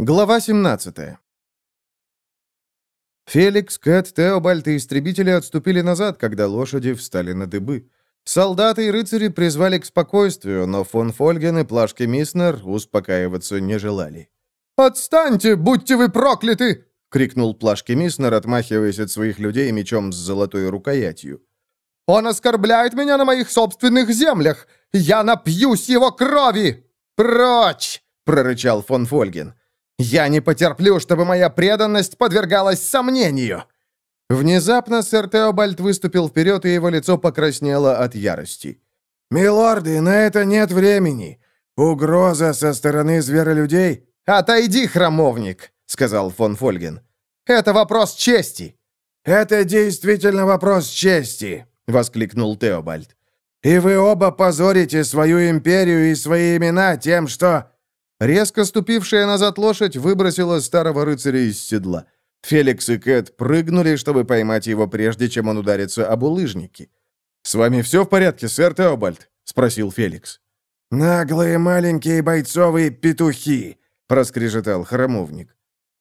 Глава 17 Феликс, Кэт, Теобальд и истребители отступили назад, когда лошади встали на дыбы. Солдаты и рыцари призвали к спокойствию, но фон Фольген и Плашки Миснер успокаиваться не желали. «Отстаньте, будьте вы прокляты!» — крикнул Плашки Миснер, отмахиваясь от своих людей мечом с золотой рукоятью. «Он оскорбляет меня на моих собственных землях! Я напьюсь его крови!» «Прочь!» — прорычал фон Фольген. Я не потерплю, чтобы моя преданность подвергалась сомнению!» Внезапно сэр Теобальд выступил вперед, и его лицо покраснело от ярости. «Милорды, на это нет времени. Угроза со стороны зверолюдей...» «Отойди, храмовник!» — сказал фон Фольген. «Это вопрос чести!» «Это действительно вопрос чести!» — воскликнул Теобальд. «И вы оба позорите свою империю и свои имена тем, что...» Резко ступившая назад лошадь выбросила старого рыцаря из седла. Феликс и Кэт прыгнули, чтобы поймать его, прежде чем он ударится об улыжники. «С вами все в порядке, сэр Теобальд?» — спросил Феликс. «Наглые маленькие бойцовые петухи!» — проскрежетал храмовник.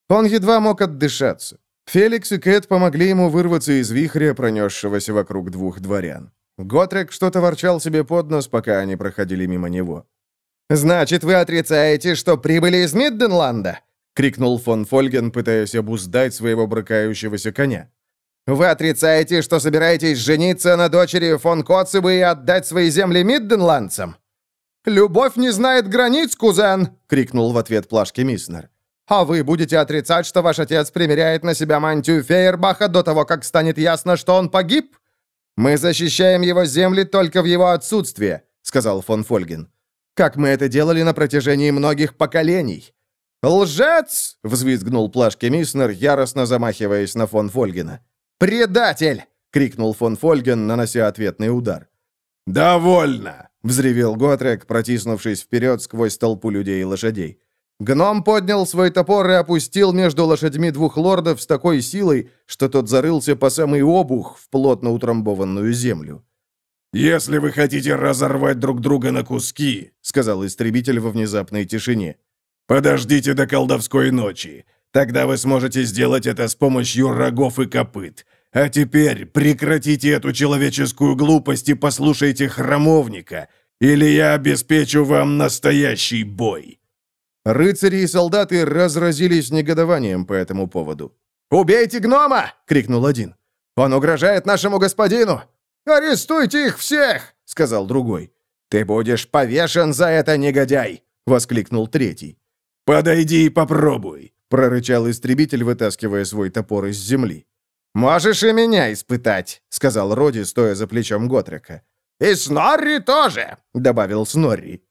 Он едва мог отдышаться. Феликс и Кэт помогли ему вырваться из вихря, пронесшегося вокруг двух дворян. Готрек что-то ворчал себе под нос, пока они проходили мимо него. «Значит, вы отрицаете, что прибыли из Мидденланда?» — крикнул фон Фольген, пытаясь обуздать своего брыкающегося коня. «Вы отрицаете, что собираетесь жениться на дочери фон Коцебы и отдать свои земли мидденландцам?» «Любовь не знает границ, кузен!» — крикнул в ответ Плашки Миснер. «А вы будете отрицать, что ваш отец примеряет на себя мантию Фейербаха до того, как станет ясно, что он погиб?» «Мы защищаем его земли только в его отсутствие», — сказал фон Фольген как мы это делали на протяжении многих поколений. «Лжец!» — взвизгнул Плашки Миснер, яростно замахиваясь на фон Фольгена. «Предатель!» — крикнул фон Фольген, нанося ответный удар. «Довольно!» — взревел Готрек, протиснувшись вперед сквозь толпу людей и лошадей. Гном поднял свой топор и опустил между лошадьми двух лордов с такой силой, что тот зарылся по самый обух в плотно утрамбованную землю. «Если вы хотите разорвать друг друга на куски», — сказал истребитель во внезапной тишине, — «подождите до колдовской ночи. Тогда вы сможете сделать это с помощью рогов и копыт. А теперь прекратите эту человеческую глупость и послушайте храмовника, или я обеспечу вам настоящий бой». Рыцари и солдаты разразились негодованием по этому поводу. «Убейте гнома!» — крикнул один. «Он угрожает нашему господину! «Арестуйте их всех!» — сказал другой. «Ты будешь повешен за это, негодяй!» — воскликнул третий. «Подойди и попробуй!» — прорычал истребитель, вытаскивая свой топор из земли. «Можешь и меня испытать», — сказал Роди, стоя за плечом Готрека. «И Снорри тоже», — добавил Снорри.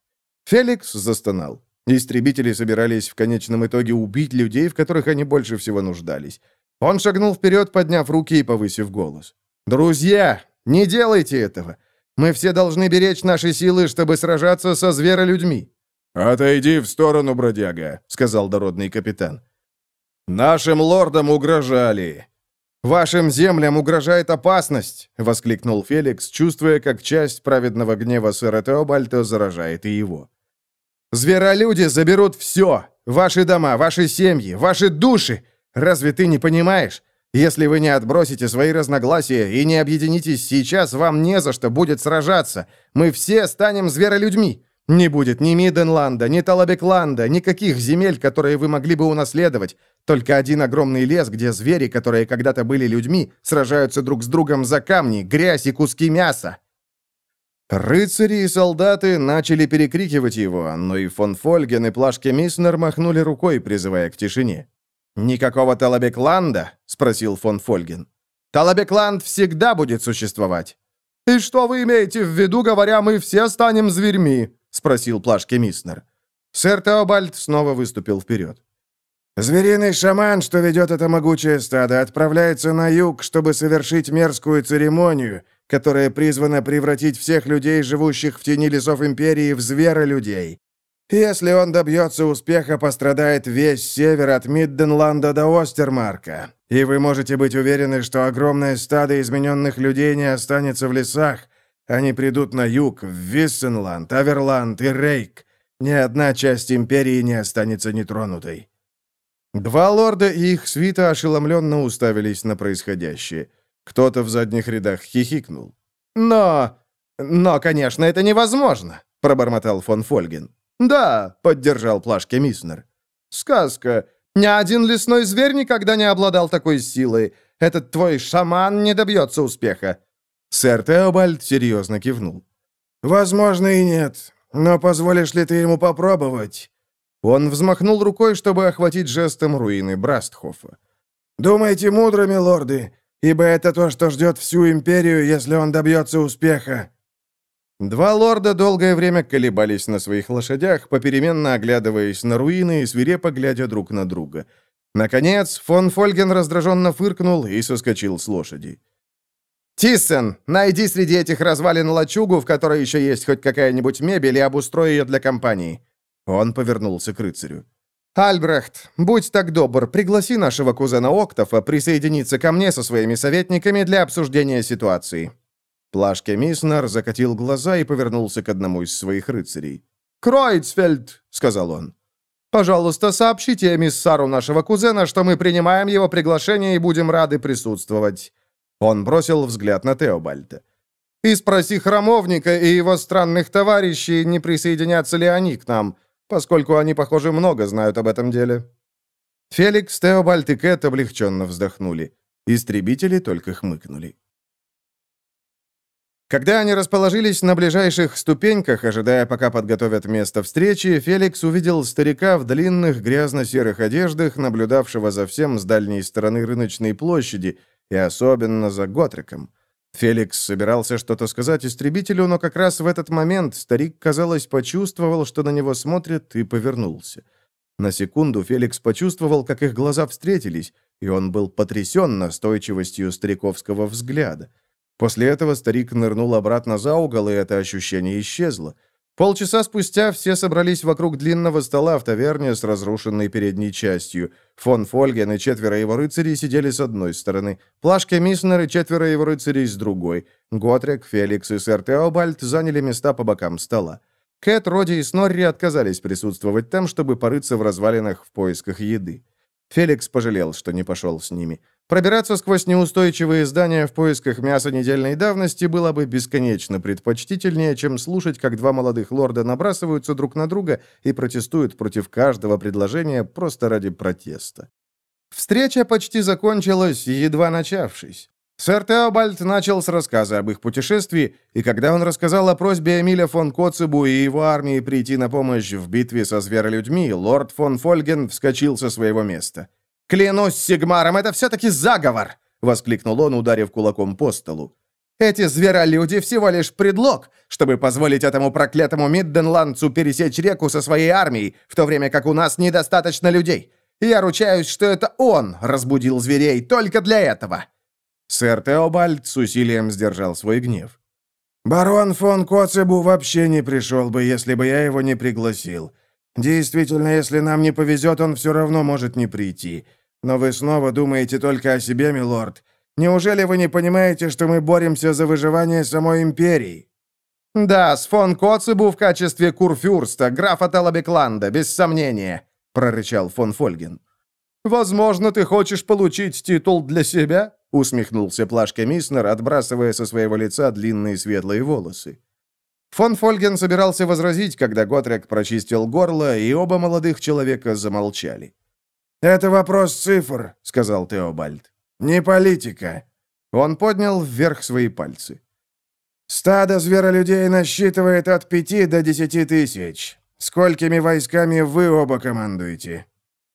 Феликс застонал. Истребители собирались в конечном итоге убить людей, в которых они больше всего нуждались. Он шагнул вперед, подняв руки и повысив голос. «Друзья, не делайте этого. Мы все должны беречь наши силы, чтобы сражаться со зверолюдьми». «Отойди в сторону, бродяга», — сказал дородный капитан. «Нашим лордам угрожали». «Вашим землям угрожает опасность!» — воскликнул Феликс, чувствуя, как часть праведного гнева сэра Теобальта заражает и его. «Зверолюди заберут все! Ваши дома, ваши семьи, ваши души! Разве ты не понимаешь? Если вы не отбросите свои разногласия и не объединитесь сейчас, вам не за что будет сражаться. Мы все станем зверолюдьми. Не будет ни Миденланда, ни Талабекланда, никаких земель, которые вы могли бы унаследовать. Только один огромный лес, где звери, которые когда-то были людьми, сражаются друг с другом за камни, грязь и куски мяса. Рыцари и солдаты начали перекрикивать его, но и фон Фольген и Плашке Миснер махнули рукой, призывая к тишине. «Никакого Талабекланда?» — спросил фон Фольген. «Талабекланд всегда будет существовать». «И что вы имеете в виду, говоря, мы все станем зверьми?» — спросил Плашке Миснер. Сэр Теобальд снова выступил вперед. «Звериный шаман, что ведет это могучее стадо, отправляется на юг, чтобы совершить мерзкую церемонию, которая призвана превратить всех людей, живущих в тени лесов Империи, в зверолюдей. Если он добьется успеха, пострадает весь север от Мидденланда до Остермарка. И вы можете быть уверены, что огромное стадо измененных людей не останется в лесах. Они придут на юг, в Виссенланд, Аверланд и Рейк. Ни одна часть империи не останется нетронутой. Два лорда и их свита ошеломленно уставились на происходящее. Кто-то в задних рядах хихикнул. «Но... но, конечно, это невозможно», — пробормотал фон Фольген. «Да», — поддержал Плашке Миснер. «Сказка. Ни один лесной зверь никогда не обладал такой силой. Этот твой шаман не добьется успеха». Сэр Теобальд серьезно кивнул. «Возможно и нет. Но позволишь ли ты ему попробовать?» Он взмахнул рукой, чтобы охватить жестом руины Брастхофа. «Думайте мудро, милорды, ибо это то, что ждет всю империю, если он добьется успеха». Два лорда долгое время колебались на своих лошадях, попеременно оглядываясь на руины и свирепо глядя друг на друга. Наконец, фон Фольген раздраженно фыркнул и соскочил с лошади. «Тиссен, найди среди этих развалин лачугу, в которой еще есть хоть какая-нибудь мебель, и обустрой ее для компании». Он повернулся к рыцарю. «Альбрехт, будь так добр, пригласи нашего кузена Октофа присоединиться ко мне со своими советниками для обсуждения ситуации». Плашке Миснер закатил глаза и повернулся к одному из своих рыцарей. «Кройцфельд», — сказал он, — «пожалуйста, сообщите эмиссару нашего кузена, что мы принимаем его приглашение и будем рады присутствовать». Он бросил взгляд на Теобальда. «И спроси храмовника и его странных товарищей, не присоединятся ли они к нам, поскольку они, похоже, много знают об этом деле». Феликс, Теобальд и Кэт облегченно вздохнули. Истребители только хмыкнули. Когда они расположились на ближайших ступеньках, ожидая, пока подготовят место встречи, Феликс увидел старика в длинных грязно-серых одеждах, наблюдавшего за всем с дальней стороны рыночной площади, и особенно за Готриком. Феликс собирался что-то сказать истребителю, но как раз в этот момент старик, казалось, почувствовал, что на него смотрят, и повернулся. На секунду Феликс почувствовал, как их глаза встретились, и он был потрясен настойчивостью стариковского взгляда. После этого старик нырнул обратно за угол, и это ощущение исчезло. Полчаса спустя все собрались вокруг длинного стола в таверне с разрушенной передней частью. Фон Фольген и четверо его рыцарей сидели с одной стороны, Плашке Миснер и четверо его рыцарей с другой. Готрек, Феликс и сэр Теобальд заняли места по бокам стола. Кэт, Роди и Снорри отказались присутствовать там, чтобы порыться в развалинах в поисках еды. Феликс пожалел, что не пошел с ними. Пробираться сквозь неустойчивые здания в поисках мяса недельной давности было бы бесконечно предпочтительнее, чем слушать, как два молодых лорда набрасываются друг на друга и протестуют против каждого предложения просто ради протеста. Встреча почти закончилась, едва начавшись. Сэр Теобальд начал с рассказа об их путешествии, и когда он рассказал о просьбе Эмиля фон Коцебу и его армии прийти на помощь в битве со зверолюдьми, лорд фон Фольген вскочил со своего места. «Клянусь Сигмаром, это все-таки заговор!» — воскликнул он, ударив кулаком по столу. «Эти зверолюди всего лишь предлог, чтобы позволить этому проклятому Мидденландцу пересечь реку со своей армией, в то время как у нас недостаточно людей. Я ручаюсь, что это он разбудил зверей только для этого». Сэр Теобальд с усилием сдержал свой гнев. «Барон фон Коцебу вообще не пришел бы, если бы я его не пригласил. Действительно, если нам не повезет, он все равно может не прийти. Но вы снова думаете только о себе, милорд. Неужели вы не понимаете, что мы боремся за выживание самой империи?» «Да, с фон Коцебу в качестве курфюрста, графа Талабекланда, без сомнения», — прорычал фон Фольген. «Возможно, ты хочешь получить титул для себя?» — усмехнулся Плашка Миснер, отбрасывая со своего лица длинные светлые волосы. Фон Фольген собирался возразить, когда Готрек прочистил горло, и оба молодых человека замолчали. «Это вопрос цифр», — сказал Теобальд. «Не политика». Он поднял вверх свои пальцы. «Стадо зверолюдей насчитывает от пяти до десяти тысяч. Сколькими войсками вы оба командуете?»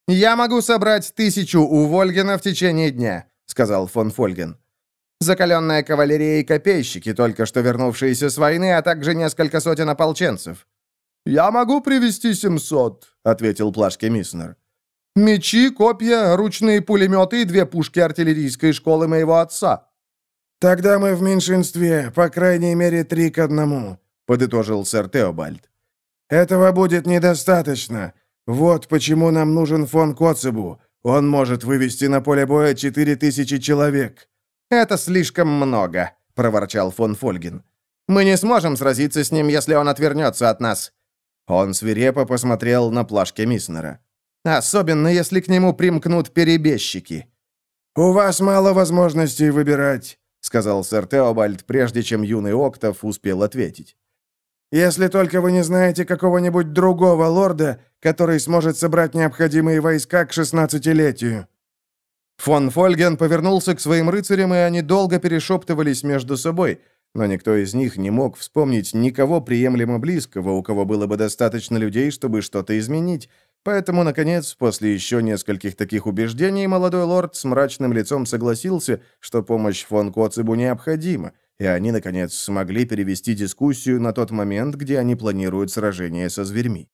«Я могу собрать тысячу у Вольгена в течение дня», — сказал фон Фольген. «Закаленная кавалерия и копейщики, только что вернувшиеся с войны, а также несколько сотен ополченцев». «Я могу привести семьсот», — ответил Плашке Миснер. Мечи, копья, ручные пулеметы и две пушки артиллерийской школы моего отца». «Тогда мы в меньшинстве, по крайней мере, три к одному», — подытожил сэр Теобальд. «Этого будет недостаточно. Вот почему нам нужен фон Коцебу. Он может вывести на поле боя четыре тысячи человек». «Это слишком много», — проворчал фон Фольгин. «Мы не сможем сразиться с ним, если он отвернется от нас». Он свирепо посмотрел на плашке Миснера. Особенно если к нему примкнут перебежчики». «У вас мало возможностей выбирать», — сказал сэр Теобальд, прежде чем юный Октав успел ответить. «Если только вы не знаете какого-нибудь другого лорда, который сможет собрать необходимые войска к шестнадцатилетию». Фон Фольген повернулся к своим рыцарям, и они долго перешептывались между собой, но никто из них не мог вспомнить никого приемлемо близкого, у кого было бы достаточно людей, чтобы что-то изменить, Поэтому, наконец, после еще нескольких таких убеждений, молодой лорд с мрачным лицом согласился, что помощь фон Коцебу необходима, и они, наконец, смогли перевести дискуссию на тот момент, где они планируют сражение со зверьми.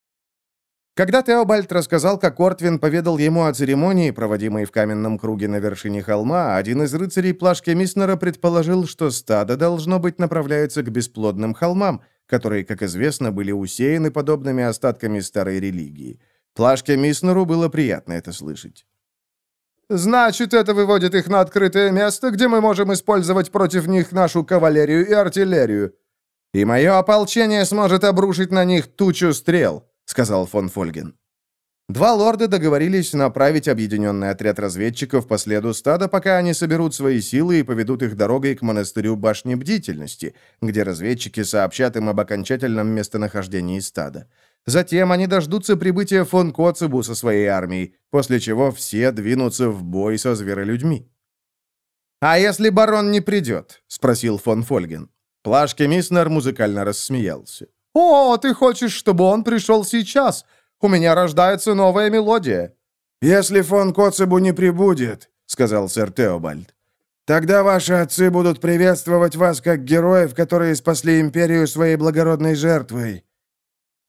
Когда Теобальд рассказал, как Ортвин поведал ему о церемонии, проводимой в каменном круге на вершине холма, один из рыцарей плашки Миснера предположил, что стадо, должно быть, направляется к бесплодным холмам, которые, как известно, были усеяны подобными остатками старой религии – Плашке Миснеру было приятно это слышать. «Значит, это выводит их на открытое место, где мы можем использовать против них нашу кавалерию и артиллерию. И мое ополчение сможет обрушить на них тучу стрел», — сказал фон Фольген. Два лорда договорились направить объединенный отряд разведчиков по следу стада, пока они соберут свои силы и поведут их дорогой к монастырю Башни Бдительности, где разведчики сообщат им об окончательном местонахождении стада. Затем они дождутся прибытия фон Коцебу со своей армией, после чего все двинутся в бой со зверолюдьми. «А если барон не придет?» — спросил фон Фольген. Плашке Миснер музыкально рассмеялся. «О, ты хочешь, чтобы он пришел сейчас? У меня рождается новая мелодия». «Если фон Коцебу не прибудет», — сказал сэр Теобальд, «тогда ваши отцы будут приветствовать вас как героев, которые спасли империю своей благородной жертвой.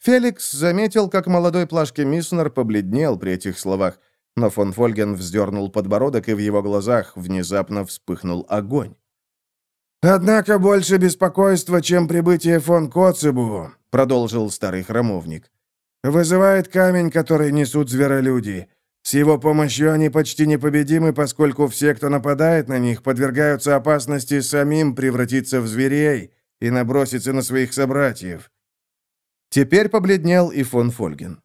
Феликс заметил, как молодой плашки Миснер побледнел при этих словах, но фон Фольген вздернул подбородок, и в его глазах внезапно вспыхнул огонь. «Однако больше беспокойства, чем прибытие фон Коцебу», — продолжил старый храмовник. «Вызывает камень, который несут зверолюди. С его помощью они почти непобедимы, поскольку все, кто нападает на них, подвергаются опасности самим превратиться в зверей и наброситься на своих собратьев. Теперь побледнел и фон Фольген.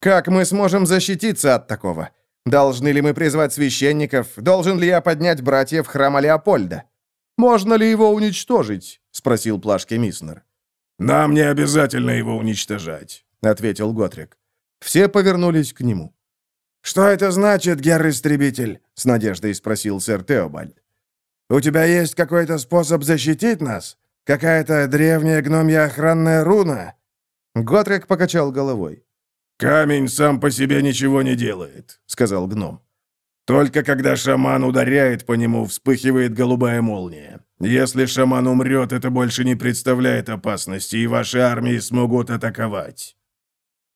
«Как мы сможем защититься от такого? Должны ли мы призвать священников? Должен ли я поднять братьев храма Леопольда? Можно ли его уничтожить?» — спросил Плашки Миснер. «Нам не обязательно его уничтожать», — ответил Готрик. Все повернулись к нему. «Что это значит, герр-истребитель?» — с надеждой спросил сэр Теобальд. «У тебя есть какой-то способ защитить нас? Какая-то древняя гномья охранная руна?» Готрик покачал головой. «Камень сам по себе ничего не делает», — сказал гном. «Только когда шаман ударяет по нему, вспыхивает голубая молния. Если шаман умрет, это больше не представляет опасности, и ваши армии смогут атаковать».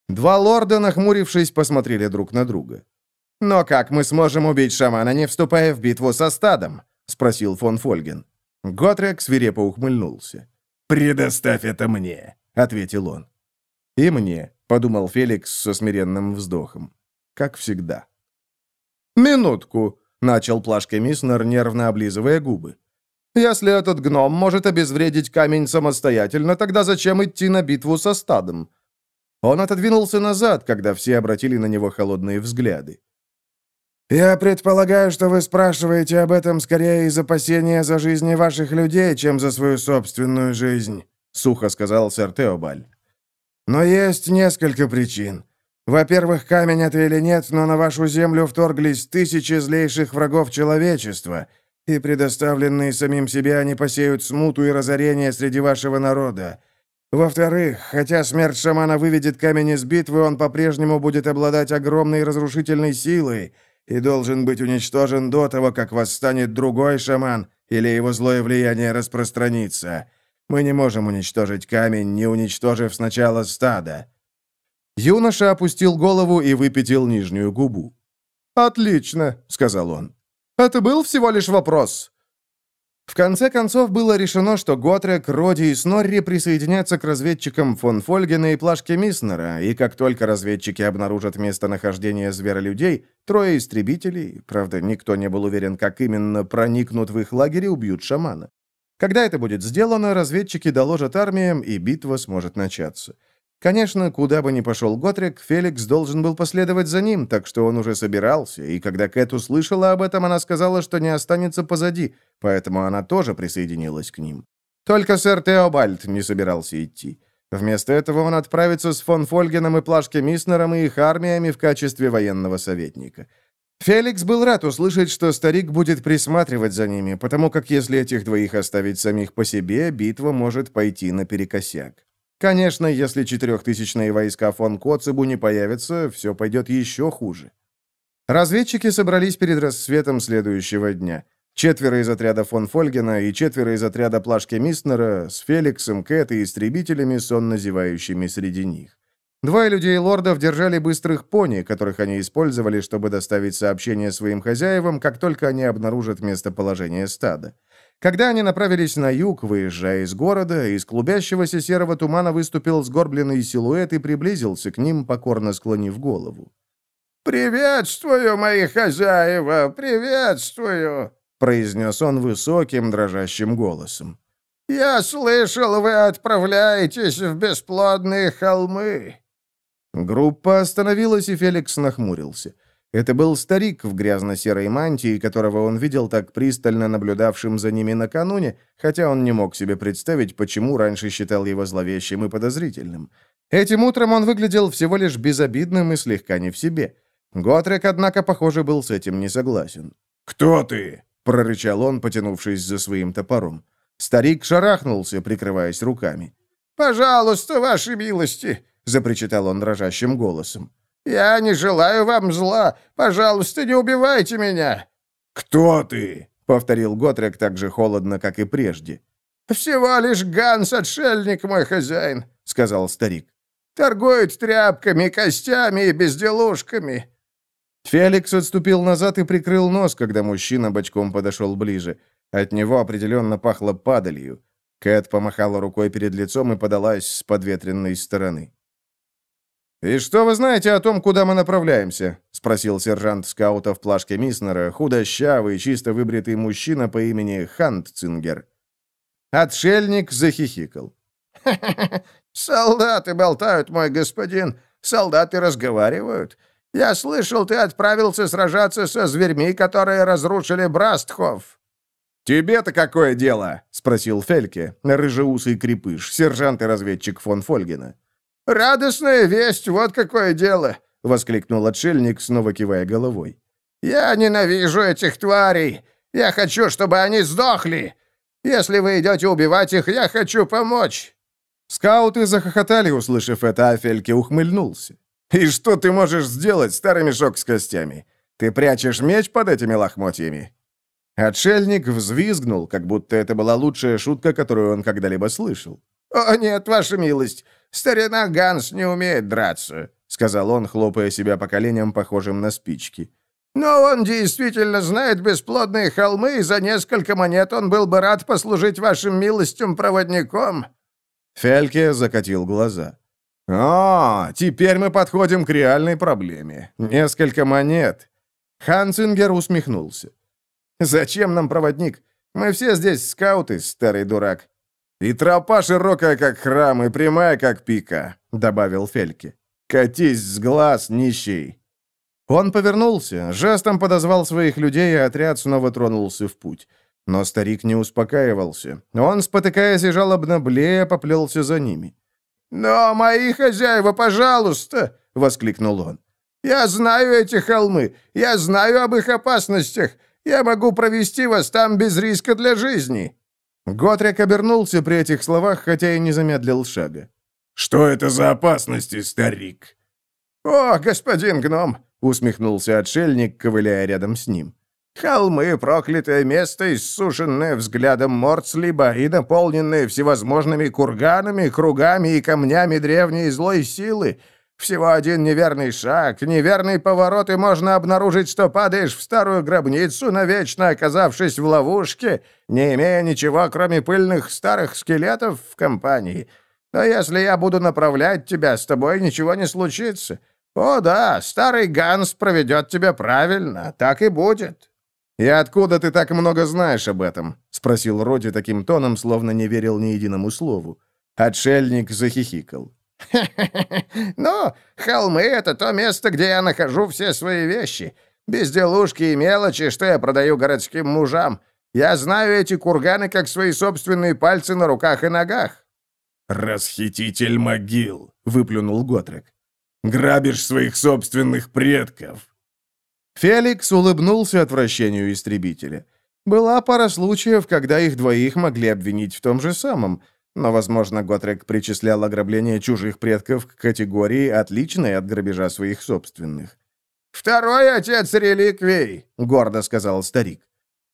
Два лорда, нахмурившись, посмотрели друг на друга. «Но как мы сможем убить шамана, не вступая в битву со стадом?» — спросил фон Фольген. Готрек свирепо ухмыльнулся. «Предоставь это мне», — ответил он. «И мне», — подумал Феликс со смиренным вздохом. Как всегда. «Минутку», — начал Плашка Миснер, нервно облизывая губы. «Если этот гном может обезвредить камень самостоятельно, тогда зачем идти на битву со стадом?» Он отодвинулся назад, когда все обратили на него холодные взгляды. «Я предполагаю, что вы спрашиваете об этом скорее из опасения за жизни ваших людей, чем за свою собственную жизнь», — сухо сказал сэр Теобаль. Но есть несколько причин. Во-первых, камень отвели нет, но на вашу землю вторглись тысячи злейших врагов человечества, и предоставленные самим себе они посеют смуту и разорение среди вашего народа. Во-вторых, хотя смерть шамана выведет камень из битвы, он по-прежнему будет обладать огромной разрушительной силой и должен быть уничтожен до того, как восстанет другой шаман или его злое влияние распространится. Мы не можем уничтожить камень, не уничтожив сначала стадо». Юноша опустил голову и выпятил нижнюю губу. «Отлично», — сказал он. «Это был всего лишь вопрос». В конце концов, было решено, что Готрек, Роди и Снорри присоединятся к разведчикам фон Фольгена и Плашки Миснера, и как только разведчики обнаружат местонахождение зверолюдей, трое истребителей, правда, никто не был уверен, как именно проникнут в их лагерь и убьют шамана. Когда это будет сделано, разведчики доложат армиям, и битва сможет начаться. Конечно, куда бы ни пошел Готрик, Феликс должен был последовать за ним, так что он уже собирался, и когда Кэт услышала об этом, она сказала, что не останется позади, поэтому она тоже присоединилась к ним. Только сэр Теобальд не собирался идти. Вместо этого он отправится с фон Фольгеном и Плашке Миснером и их армиями в качестве военного советника. Феликс был рад услышать, что старик будет присматривать за ними, потому как если этих двоих оставить самих по себе, битва может пойти наперекосяк. Конечно, если четырехтысячные войска фон Коцебу не появятся, все пойдет еще хуже. Разведчики собрались перед рассветом следующего дня. Четверо из отряда фон Фольгена и четверо из отряда Плашки Мистнера с Феликсом, Кэт и истребителями, сонно зевающими среди них. Двое людей лордов держали быстрых пони, которых они использовали, чтобы доставить сообщение своим хозяевам, как только они обнаружат местоположение стада. Когда они направились на юг, выезжая из города, из клубящегося серого тумана выступил сгорбленный силуэт и приблизился к ним, покорно склонив голову. «Приветствую, мои хозяева, приветствую!» произнес он высоким, дрожащим голосом. «Я слышал, вы отправляетесь в бесплодные холмы». Группа остановилась, и Феликс нахмурился. Это был старик в грязно-серой мантии, которого он видел так пристально наблюдавшим за ними накануне, хотя он не мог себе представить, почему раньше считал его зловещим и подозрительным. Этим утром он выглядел всего лишь безобидным и слегка не в себе. Готрек, однако, похоже, был с этим не согласен. «Кто ты?» — прорычал он, потянувшись за своим топором. Старик шарахнулся, прикрываясь руками. «Пожалуйста, ваши милости!» — запричитал он дрожащим голосом. «Я не желаю вам зла. Пожалуйста, не убивайте меня!» «Кто ты?» — повторил Готрек так же холодно, как и прежде. «Всего лишь Ганс-отшельник, мой хозяин», — сказал старик. «Торгует тряпками, костями и безделушками». Феликс отступил назад и прикрыл нос, когда мужчина бочком подошел ближе. От него определенно пахло падалью. Кэт помахала рукой перед лицом и подалась с подветренной стороны. «И что вы знаете о том, куда мы направляемся?» — спросил сержант скаута в плашке Миснера, худощавый, чисто выбритый мужчина по имени Хантцингер. Отшельник захихикал. солдаты болтают, мой господин, солдаты разговаривают. Я слышал, ты отправился сражаться со зверьми, которые разрушили Брастхов». «Тебе-то какое дело?» — спросил Фельке, рыжеусый крепыш, сержант и разведчик фон Фольгена. «Радостная весть, вот какое дело!» — воскликнул отшельник, снова кивая головой. «Я ненавижу этих тварей! Я хочу, чтобы они сдохли! Если вы идете убивать их, я хочу помочь!» Скауты захохотали, услышав это, а Фельке ухмыльнулся. «И что ты можешь сделать, старый мешок с костями? Ты прячешь меч под этими лохмотьями?» Отшельник взвизгнул, как будто это была лучшая шутка, которую он когда-либо слышал. «О, нет, ваша милость, старина Ганс не умеет драться», — сказал он, хлопая себя по коленям, похожим на спички. «Но он действительно знает бесплодные холмы, и за несколько монет он был бы рад послужить вашим милостям проводником». Фельке закатил глаза. «О, теперь мы подходим к реальной проблеме. Несколько монет». Ханцингер усмехнулся. «Зачем нам проводник? Мы все здесь скауты, старый дурак. «И тропа широкая, как храм, и прямая, как пика», — добавил Фельке. «Катись с глаз, нищий!» Он повернулся, жестом подозвал своих людей, и отряд снова тронулся в путь. Но старик не успокаивался. Он, спотыкаясь и жалобно блея, поплелся за ними. «Но, мои хозяева, пожалуйста!» — воскликнул он. «Я знаю эти холмы, я знаю об их опасностях. Я могу провести вас там без риска для жизни». Готрик обернулся при этих словах, хотя и не замедлил шага. «Что это за опасности, старик?» «О, господин гном!» — усмехнулся отшельник, ковыляя рядом с ним. «Холмы — проклятое место, иссушенное взглядом Морцлиба и наполненное всевозможными курганами, кругами и камнями древней злой силы, всего один неверный шаг, неверный поворот, и можно обнаружить, что падаешь в старую гробницу, навечно оказавшись в ловушке, не имея ничего, кроме пыльных старых скелетов в компании. Но если я буду направлять тебя, с тобой ничего не случится. О да, старый Ганс проведет тебя правильно, так и будет». «И откуда ты так много знаешь об этом?» — спросил Роди таким тоном, словно не верил ни единому слову. Отшельник захихикал. Ну, холмы — это то место, где я нахожу все свои вещи. Безделушки и мелочи, что я продаю городским мужам. Я знаю эти курганы, как свои собственные пальцы на руках и ногах». «Расхититель могил», — выплюнул Готрек. «Грабишь своих собственных предков». Феликс улыбнулся отвращению истребителя. Была пара случаев, когда их двоих могли обвинить в том же самом, но, возможно, Готрек причислял ограбление чужих предков к категории, отличной от грабежа своих собственных. «Второй отец реликвий», — гордо сказал старик.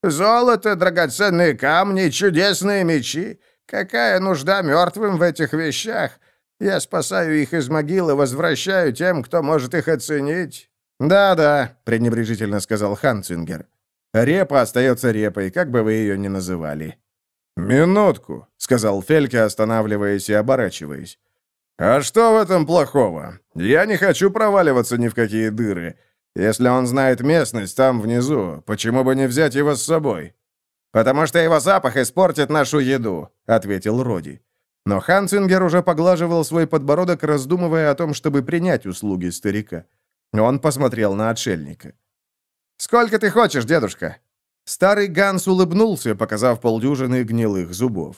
«Золото, драгоценные камни, чудесные мечи. Какая нужда мертвым в этих вещах? Я спасаю их из могилы, возвращаю тем, кто может их оценить». «Да-да», — пренебрежительно сказал Ханцингер. «Репа остается репой, как бы вы ее ни называли». «Минутку», — сказал Фельке, останавливаясь и оборачиваясь. «А что в этом плохого? Я не хочу проваливаться ни в какие дыры. Если он знает местность там внизу, почему бы не взять его с собой?» «Потому что его запах испортит нашу еду», — ответил Роди. Но Ханцингер уже поглаживал свой подбородок, раздумывая о том, чтобы принять услуги старика. Он посмотрел на отшельника. «Сколько ты хочешь, дедушка?» Старый Ганс улыбнулся, показав полдюжины гнилых зубов.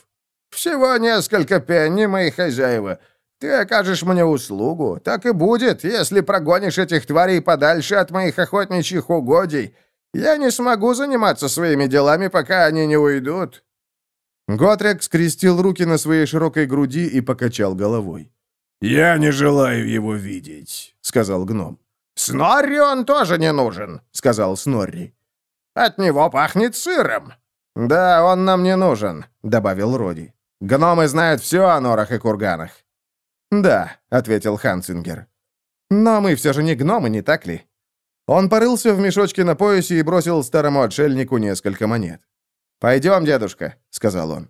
«Всего несколько пенни, мои хозяева. Ты окажешь мне услугу. Так и будет, если прогонишь этих тварей подальше от моих охотничьих угодий. Я не смогу заниматься своими делами, пока они не уйдут». Готрек скрестил руки на своей широкой груди и покачал головой. «Я не желаю его видеть», — сказал гном. «Снорри он тоже не нужен», — сказал Снорри. «От него пахнет сыром». «Да, он нам не нужен», — добавил Роди. «Гномы знают все о норах и курганах». «Да», — ответил Ханцингер. «Но мы все же не гномы, не так ли?» Он порылся в мешочке на поясе и бросил старому отшельнику несколько монет. «Пойдем, дедушка», — сказал он.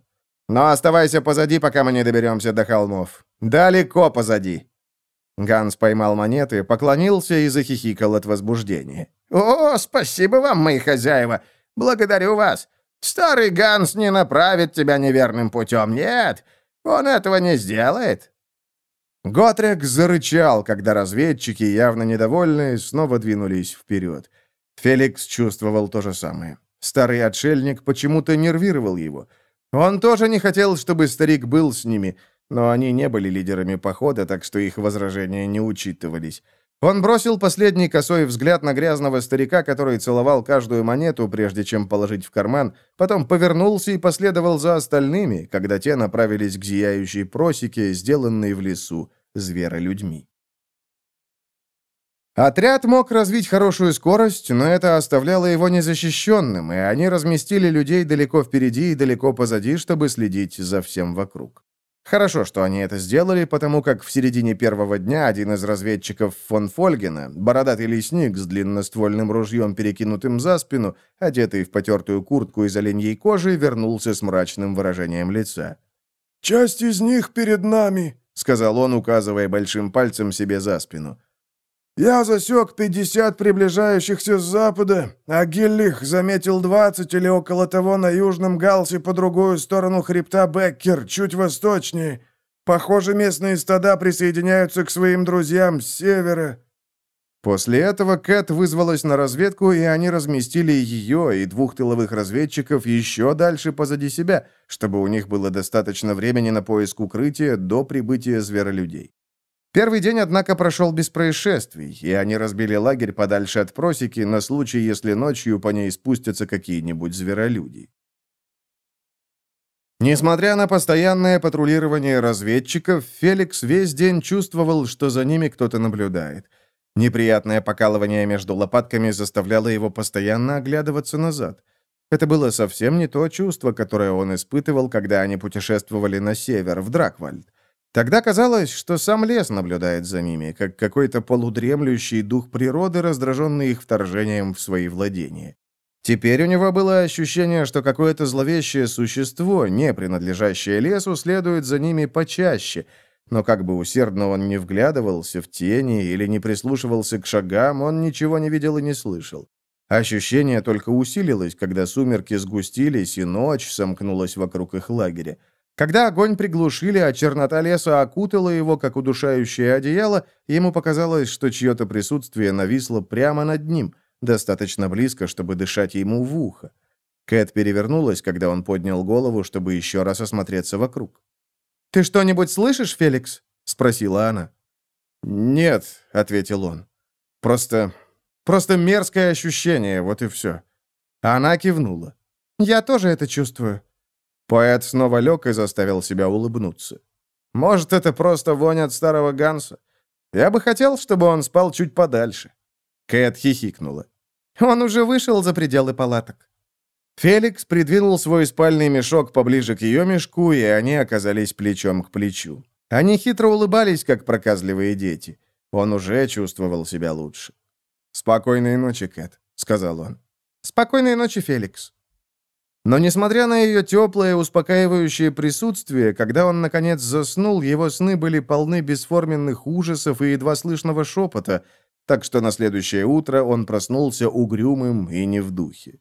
«Но оставайся позади, пока мы не доберемся до холмов. Далеко позади». Ганс поймал монеты, поклонился и захихикал от возбуждения. «О, спасибо вам, мои хозяева! Благодарю вас! Старый Ганс не направит тебя неверным путем, нет! Он этого не сделает!» Готрек зарычал, когда разведчики, явно недовольные, снова двинулись вперед. Феликс чувствовал то же самое. Старый отшельник почему-то нервировал его. Он тоже не хотел, чтобы старик был с ними, но они не были лидерами похода, так что их возражения не учитывались. Он бросил последний косой взгляд на грязного старика, который целовал каждую монету, прежде чем положить в карман, потом повернулся и последовал за остальными, когда те направились к зияющей просеке, сделанной в лесу зверолюдьми. Отряд мог развить хорошую скорость, но это оставляло его незащищенным, и они разместили людей далеко впереди и далеко позади, чтобы следить за всем вокруг. Хорошо, что они это сделали, потому как в середине первого дня один из разведчиков фон Фольгена, бородатый лесник с длинноствольным ружьем, перекинутым за спину, одетый в потертую куртку из оленьей кожи, вернулся с мрачным выражением лица. «Часть из них перед нами», — сказал он, указывая большим пальцем себе за спину. «Я засек пятьдесят приближающихся с запада, а Гиллих заметил двадцать или около того на южном галсе по другую сторону хребта Беккер, чуть восточнее. Похоже, местные стада присоединяются к своим друзьям с севера». После этого Кэт вызвалась на разведку, и они разместили ее и двух тыловых разведчиков еще дальше позади себя, чтобы у них было достаточно времени на поиск укрытия до прибытия зверолюдей. Первый день, однако, прошел без происшествий, и они разбили лагерь подальше от просеки на случай, если ночью по ней спустятся какие-нибудь зверолюди. Несмотря на постоянное патрулирование разведчиков, Феликс весь день чувствовал, что за ними кто-то наблюдает. Неприятное покалывание между лопатками заставляло его постоянно оглядываться назад. Это было совсем не то чувство, которое он испытывал, когда они путешествовали на север, в Драквальд. Тогда казалось, что сам лес наблюдает за ними, как какой-то полудремлющий дух природы, раздраженный их вторжением в свои владения. Теперь у него было ощущение, что какое-то зловещее существо, не принадлежащее лесу, следует за ними почаще, но как бы усердно он не вглядывался в тени или не прислушивался к шагам, он ничего не видел и не слышал. Ощущение только усилилось, когда сумерки сгустились и ночь сомкнулась вокруг их лагеря. Когда огонь приглушили, а чернота леса окутала его, как удушающее одеяло, ему показалось, что чье-то присутствие нависло прямо над ним, достаточно близко, чтобы дышать ему в ухо. Кэт перевернулась, когда он поднял голову, чтобы еще раз осмотреться вокруг. «Ты что-нибудь слышишь, Феликс?» — спросила она. «Нет», — ответил он. «Просто... просто мерзкое ощущение, вот и все». Она кивнула. «Я тоже это чувствую». Поэт снова лег и заставил себя улыбнуться. «Может, это просто вонь от старого Ганса? Я бы хотел, чтобы он спал чуть подальше». Кэт хихикнула. «Он уже вышел за пределы палаток». Феликс придвинул свой спальный мешок поближе к ее мешку, и они оказались плечом к плечу. Они хитро улыбались, как проказливые дети. Он уже чувствовал себя лучше. «Спокойной ночи, Кэт», — сказал он. «Спокойной ночи, Феликс». Но, несмотря на ее теплое, успокаивающее присутствие, когда он, наконец, заснул, его сны были полны бесформенных ужасов и едва слышного шепота, так что на следующее утро он проснулся угрюмым и не в духе.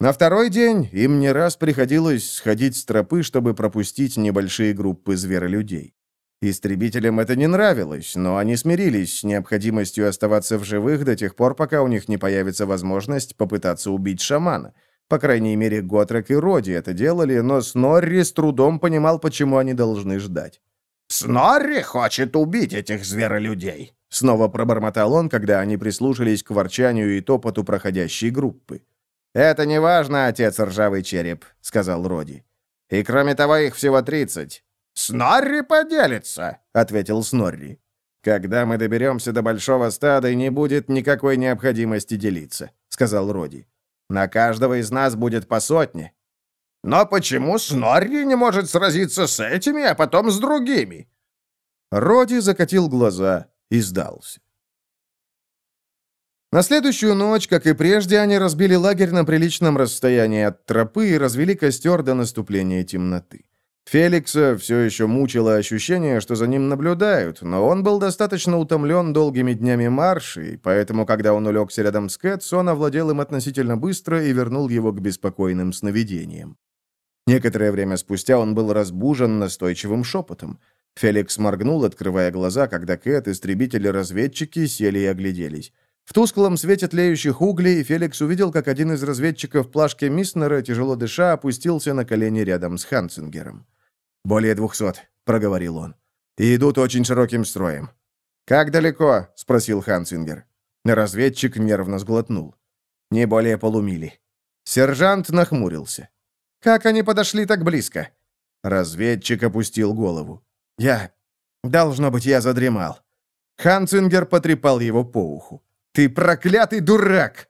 На второй день им не раз приходилось сходить с тропы, чтобы пропустить небольшие группы зверолюдей. Истребителям это не нравилось, но они смирились с необходимостью оставаться в живых до тех пор, пока у них не появится возможность попытаться убить шамана. По крайней мере, Готрек и Роди это делали, но Снорри с трудом понимал, почему они должны ждать. «Снорри хочет убить этих зверолюдей», — снова пробормотал он, когда они прислушались к ворчанию и топоту проходящей группы. «Это не важно, отец ржавый череп», — сказал Роди. «И кроме того, их всего тридцать». «Снорри поделится», — ответил Снорри. «Когда мы доберемся до большого стада, не будет никакой необходимости делиться», — сказал Роди. «На каждого из нас будет по сотне». «Но почему Снорри не может сразиться с этими, а потом с другими?» Роди закатил глаза и сдался. На следующую ночь, как и прежде, они разбили лагерь на приличном расстоянии от тропы и развели костер до наступления темноты. Феликса все еще мучило ощущение, что за ним наблюдают, но он был достаточно утомлен долгими днями марша, и поэтому, когда он улегся рядом с Кэт, сон овладел им относительно быстро и вернул его к беспокойным сновидениям. Некоторое время спустя он был разбужен настойчивым шепотом. Феликс моргнул, открывая глаза, когда Кэт, истребители-разведчики, сели и огляделись. В тусклом свете тлеющих углей Феликс увидел, как один из разведчиков в плашке Миснера, тяжело дыша, опустился на колени рядом с Ханцингером. «Более двухсот», — проговорил он. «И идут очень широким строем». «Как далеко?» — спросил Ханцингер. Разведчик нервно сглотнул. «Не более полумили». Сержант нахмурился. «Как они подошли так близко?» Разведчик опустил голову. «Я... Должно быть, я задремал». Ханцингер потрепал его по уху. «Ты проклятый дурак!»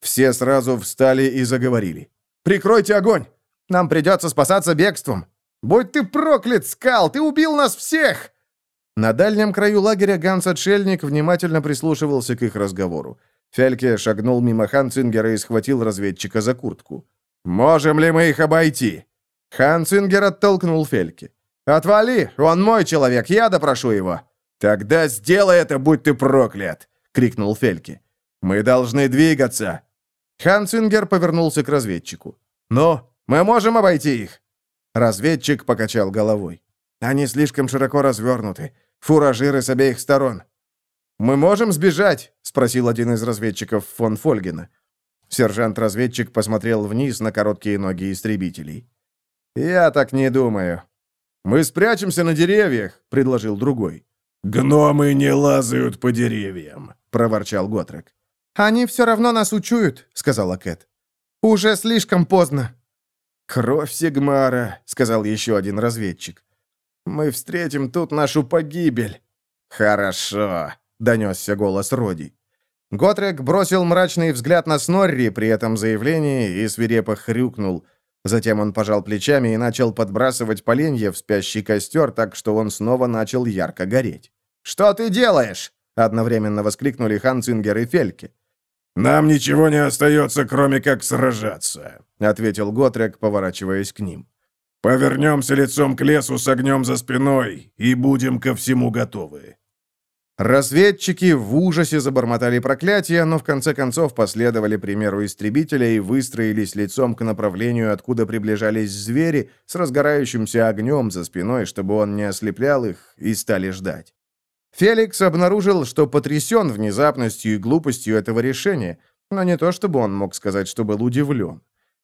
Все сразу встали и заговорили. «Прикройте огонь! Нам придется спасаться бегством! Будь ты проклят, Скал! Ты убил нас всех!» На дальнем краю лагеря Ганс-отшельник внимательно прислушивался к их разговору. Фельке шагнул мимо Ханцингера и схватил разведчика за куртку. «Можем ли мы их обойти?» Ханцингер оттолкнул Фельке. «Отвали! Он мой человек, я допрошу его!» «Тогда сделай это, будь ты проклят!» — крикнул Фельке. «Мы должны двигаться!» Ханцингер повернулся к разведчику. «Ну, мы можем обойти их!» Разведчик покачал головой. «Они слишком широко развернуты. Фуражиры с обеих сторон». «Мы можем сбежать?» — спросил один из разведчиков фон Фольгена. Сержант-разведчик посмотрел вниз на короткие ноги истребителей. «Я так не думаю». «Мы спрячемся на деревьях», — предложил другой. «Гномы не лазают по деревьям», — проворчал Готрек. «Они все равно нас учуют», — сказала Кэт. «Уже слишком поздно». «Кровь Сигмара», — сказал еще один разведчик. «Мы встретим тут нашу погибель». «Хорошо», — донесся голос Роди. Готрек бросил мрачный взгляд на Снорри при этом заявлении и свирепо хрюкнул. Затем он пожал плечами и начал подбрасывать поленья в спящий костер, так что он снова начал ярко гореть. «Что ты делаешь?» — одновременно воскликнули Ханцингер и Фельке. «Нам ничего не остается, кроме как сражаться», — ответил Готрек, поворачиваясь к ним. «Повернемся лицом к лесу с огнем за спиной и будем ко всему готовы». Разведчики в ужасе забормотали проклятия, но в конце концов последовали примеру истребителя и выстроились лицом к направлению, откуда приближались звери, с разгорающимся огнем за спиной, чтобы он не ослеплял их, и стали ждать. Феликс обнаружил, что потрясен внезапностью и глупостью этого решения, но не то чтобы он мог сказать, что был удивлен.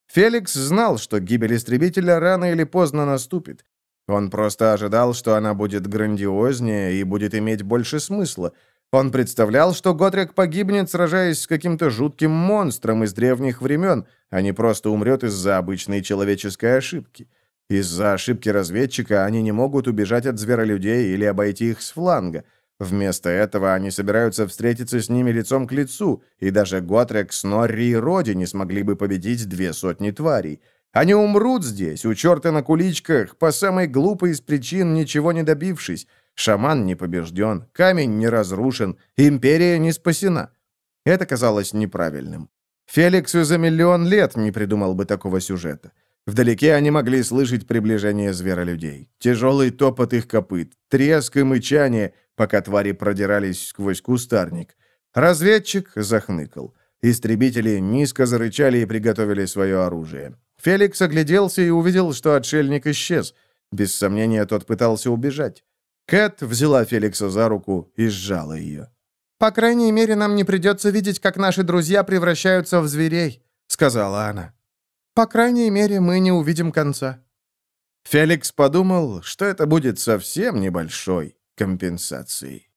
Феликс знал, что гибель истребителя рано или поздно наступит, он просто ожидал, что она будет грандиознее и будет иметь больше смысла. Он представлял, что Готрик погибнет, сражаясь с каким-то жутким монстром из древних времен, а не просто умрет из-за обычной человеческой ошибки. Из-за ошибки разведчика они не могут убежать от зверолюдей или обойти их с фланга. Вместо этого они собираются встретиться с ними лицом к лицу, и даже Готрек, Снорри и Роди не смогли бы победить две сотни тварей – они умрут здесь, у черта на куличках, по самой глупой из причин, ничего не добившись. Шаман не побежден, камень не разрушен, империя не спасена. Это казалось неправильным. Феликс за миллион лет не придумал бы такого сюжета. Вдалеке они могли слышать приближение зверолюдей. Тяжелый топот их копыт, треск и мычание, пока твари продирались сквозь кустарник. Разведчик захныкал. Истребители низко зарычали и приготовили свое оружие. Феликс огляделся и увидел, что отшельник исчез. Без сомнения, тот пытался убежать. Кэт взяла Феликса за руку и сжала ее. «По крайней мере, нам не придется видеть, как наши друзья превращаются в зверей», — сказала она. «По крайней мере, мы не увидим конца». Феликс подумал, что это будет совсем небольшой компенсацией.